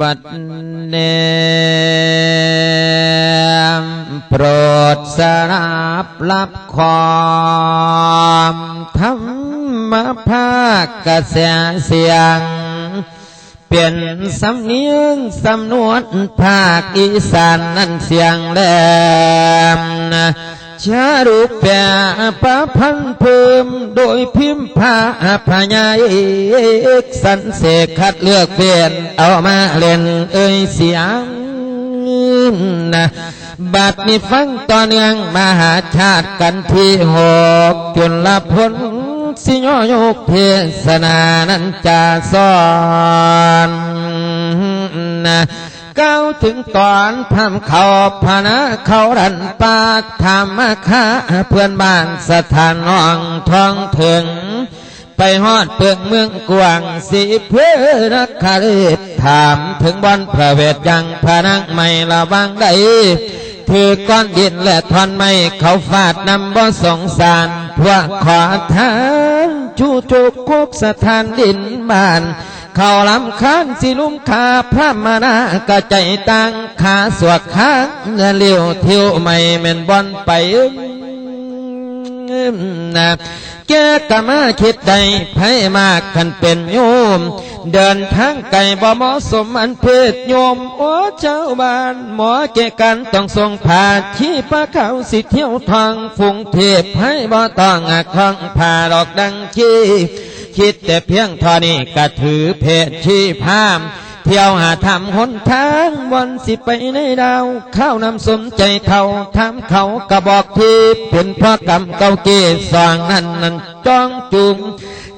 บัดเนมโปรดสรับรับความธรรมภาคกระแสเสียง เปลี่ยนสำเนียงสำนวนภาคอีสานนั่นเสียงแหลม ชารูปแปปะพันเพิ่ม โดยพิมพ์พาพญาเอกสันเสกคัดเลือกเปลี่ยนเอามาเล่นเอ่ยเสียงนะบัดนี้ฟังต่อเนื่องมหาชาติกันที่หกจนละพ้นสิยอยกเทศนานั้นจะสอนนะ ก้าวถึงตอนพำเขาพนะเขารันปากธรรมค้าเพื่อนบ้านสถานน้องท้องถึง ไปฮอดเปลืองเมืองกวางสีเพื่อนักคาริตถามถึงบอนพระเวทยังพระนังไม่ระวังใดถือก้อนดินและทอนไม้เขาฟาดนำบ่สงสารพวกขอทานชูจุกคุกสถานดินบ้าน เขาลำค้างสิลุ่มขาพระมานากระใจตังขาสวกค้างเงินเลี้ยวเที่ยวไม่เม่นบอนไปนะแกกะมาคิดใดไผมากขันเป็นโยม เดินทางไกลบ่เหมาะสมอันเพศโยม โอ้เจ้าบ้านหมอเกกันต้องทรงผ่าชี้ปะเขาสิเที่ยวทางฟุงเทพให้บ่ต้องอักข้องผ่าดอกดังชี้ คิดแต่เพียงเทอนี้ก็ถือเพศชี้พามเที่ยวหาทำหนทางวันสิไปในดาว ข้าวนำสมใจเท่าทำเขากระบอกที่เป็นพ่อกรรมเก่าเกีสางนั่นนั่นจ้องจุง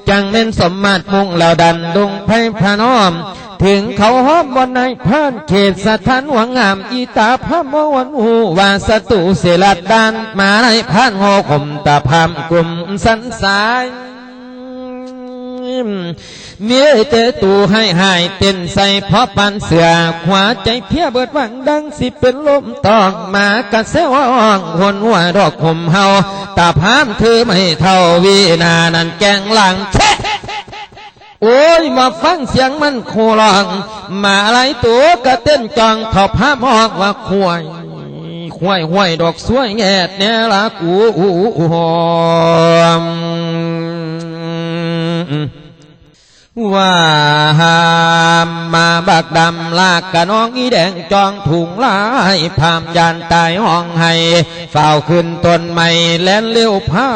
จังเม่นสมมาตรมุ่งเหล่าดันดงไพพระน้อม ถึงเขาหอมบนในพานเขตสถานหวังงาม อีตาพระมวันหูว่าสตุเสลัดดานมาในพานหอคมตาพามกลุ่มสันสาย เมียเจตูให้หายเต้นใส่เพราะปันเสือขวาใจเพียเบิดวังดังสิเป็นลมตอกมากระเซวองหนหัวดอกขมเฮาตาพามเธอไม่เท่าวีนานันแกงหลังเชโอ้ยมาฟังเสียงมันโคลองมาอะไรตัวกระเต้นจองทอพามอกว่าควายควายห้วยดอกสวยแงดแนละกูหอม ว่าหามมาบักดำลากกะน้องอีแดงจองถุงลายพามยานตายห้องให้เฝ้าขึ้นต้นไม้แล่นเลี้ยวพา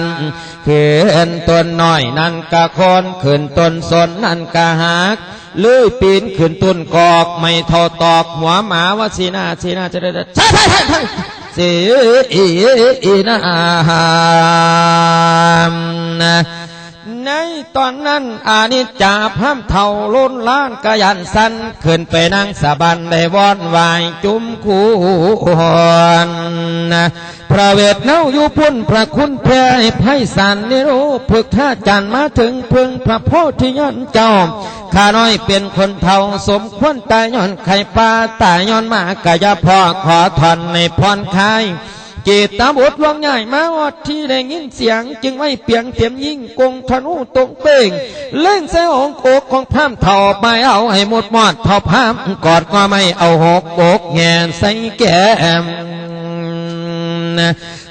นขึ้นต้นน้อยนั่นกะคอนขึ้นต้นสนนั่นกะหักเลยปีนขึ้นต้นกอกไม่เท่าตอกหัวหมาวาสีนาสีนาจะได้ใช่ใช่ใช่ใช่สีอีอีนา ในตอนนั้นอานิจจาพามเท่าล้นล้านกะยันสันขึ้นไปนั่งสะบันได้วอนวายจุมคูหอนพระเวทเน่าอยู่พุ่นพระคุณแพ่ไพศาลนิโรพึกท่าจันมาถึงพึงพระโพธิยนเจ้าข้าน้อยเป็นคนเท่าสมควรตายย้อนไข่ปลาตายย้อนมากะยาพ่อขอทอนในพรคาย เจตาบุตรลวงใหญ่มาอดที่ได้ยินเสียง จึงไม่เปียงเตียมยิ่งกงธนูตรงเป่ง เล่นเสองโกกของพามเท่าไปเอาให้หมดมอดเท่าพามกอดก็ไม่เอาหกโกกแงนใส่แก้ม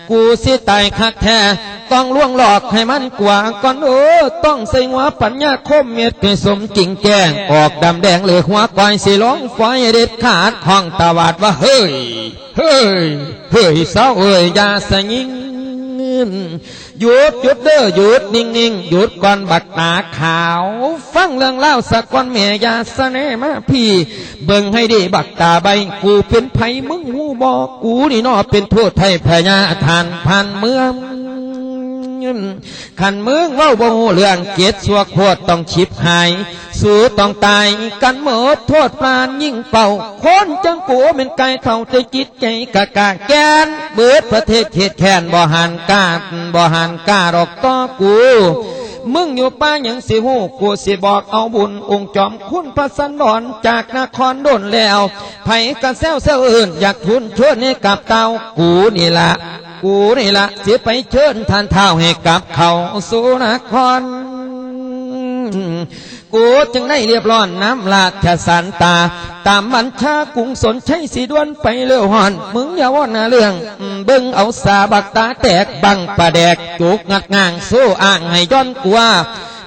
กูสิตายคักแท้ ต้องล่วงหลอกให้มันกว่าก่อนโอ้ต้องใส่หัวปัญญาคมเม็ดให้สมจริงแจ้งออกดำแดงเหลือหัวควายสิร้องไฟเด็ดขาดห้องตาบาดว่าเฮ้ยเฮ้ยเฮ้ยเศร้าเอ้ยยาสยิงหยุดหยุดเด้อหยุดนิ่งนิ่งหยุดก่อนบักตาขาว ฟังเรื่องเล่าสักก่อนแม่ยาสะแน่มาพี่ เบิ่งให้ดีบักตาใบกูเป็นไผมึงหูบอกกูนี่นอเป็นโทษไทยพญาทานพันเมือง ขันมืองเว้าบูเรื่องเกียรติสัวโคตรต้องชิบหาย สู้ต้องตายกันหมดโทษปานยิ่งเป่า คนจังกูเป็นไก่เท่าใจจิตใจกะกาแกน เบิดประเทศเขตแค้นบ่หันกาบ่หันกาดอกต่อกูมึงอยู่ป้าหยังสิหูกูสิบอกเอาบุญองค์จอมคุณพระสันดรจากนครโดนแล้วไผกระแซวเซวอื่น อยากทุนชวนให้กับเตากูนี่ละ กูนี่ละสิไปเชิญท่านเท้าให้กลับเขาสุนครกูจึงได้เรียบร้อนน้ำลาชสารตา ตามบัญชากรุงสนใช้สีดวนไปเร็วหอน มึงอย่าว่านาเรื่อง เบิ่งเอาสาบักตาแตกบังประแดกจุกงัดง่างสู้อ่างให้ย้อนกว่า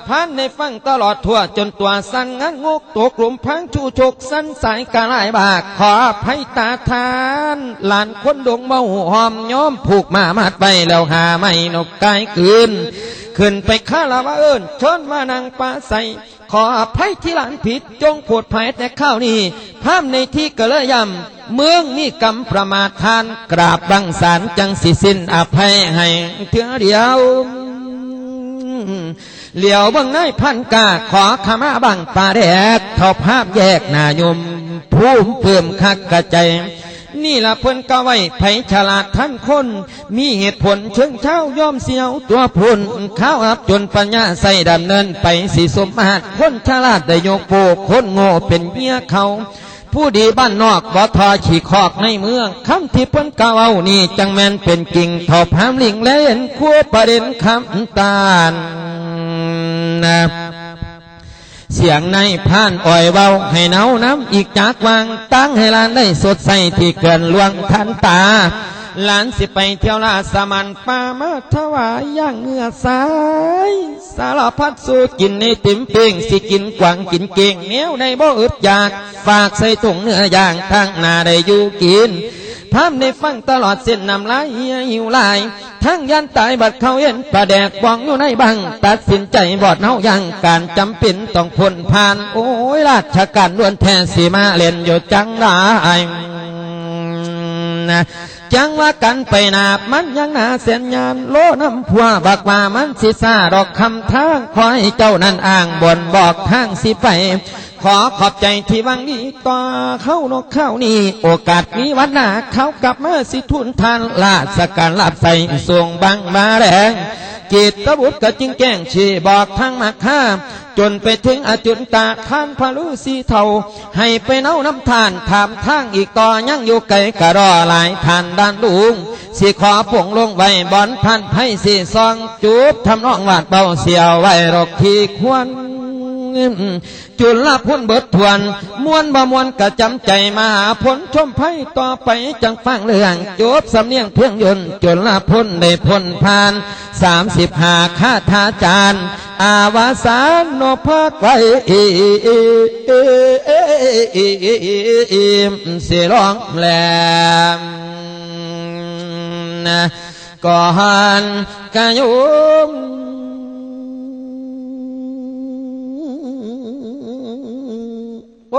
พันในฟังตลอดทั่วจนตัวสั่นงันงกตัวกลุ่มพังชูชกสั้นสายกลายบาก ขอภัยตาทาน หลานคนดงเมาหอมย้อมผูกมามัดไปแล้วหาไม่นกกายคืน ขึ้นไปข้าลาวาเอิญชนมานางปลาใสขออภัยที่หลานผิดจงปวดภัยแต่ข้าวนี้พามในที่กระยำเมืองมีกรรมประมาททาน กราบบังสารจังสิสิ้นอภัยให้เถือเดียว เหลียวเบังนายพันกาขอขมาบังปาแดกเท่าภาพแยกหนายมภูมิเพิ่มคักกระใจนี่ละเพิ่นก็ไว้ไผฉลาดท่านคน มีเหตุผลเชิงเช้าย่อมเสียวตัวพุนข้าวอับจนปัญญาใส่ดำเนินไปสิสมมาตคนฉลาดได้ยกโปคนโง่เป็นเมียเขา ผู้ดีบ้านนอกบ่ทอฉีคอกในเมืองคำที่เพิ่นกล่าวเอานี่จังแมนเป็นกิ่งทอพามลิงแล่นขั้วประเด็นคำตาลนะเสียงในผ่านอ่อยเบาให้เนาน้ำอีกจากวางตั้งให้ลานได้สดใสที่เกินลวงทันตา หลานสิไปเที่ยวลาสมันป่ามาถวายย่างเนื้อสาย สารพัดสู้กินในติ่มเป้งสิกินกวางกินเก่งเนี้ยวในบ่อึดอยาก ฝากใส่ถุงเนื้อย่างทางนาได้อยู่กินพามในฟังตลอดเส้นนำลายเหียหิวลาย ทั้งยันตายบัดเขาเห็นประแดกบองอยู่ในบัง ตัดสินใจบอดเฮายังการจำเป็นต้องพ้นผ่าน โอ้ยราชการล้วนแทนสีมาเล่นอยู่จังได้นะ จังว่ากันไปนาบมันยังนาเสียนยานโลน้ำพัวบักว่ามันสิซาดอกคำทางคอยเจ้านั่นอ้างบนบอกทางสิไป ขอขอบใจที่วังนี้ต่อเข้านกเข้านี่ โอกาสนี้วันหน้าเขากลับมาสิทุนทานลาสการลาบใส่ส่งบังมาแรงกิตตบุตรก็จึงแจ้งชีบอกทางมาข้าจนไปถึงอาจุนตาท่านพระฤาษีเทาให้ไปเน่าน้ำทานถามทางอีกต่อยังอยู่ไกลกะรอหลายทานด้านลุงสิขอผงลงไว้บอนพันไพ่สีซองจูบทำนองหวาดเบาเสียวไว้รกที่ควร จุลพ้นเบิดทวนมวนบ่มวนกะจำใจมาหาผลชมไพ่ต่อไปจังฟังเรื่องจบสำเนียงเพียงยนจุลพ้นได้พ้นผ่านสามสิบห้าคาถาจารย์ อาวาสานโนพักไว้เสียร้องแหลมก่อนกายุม โ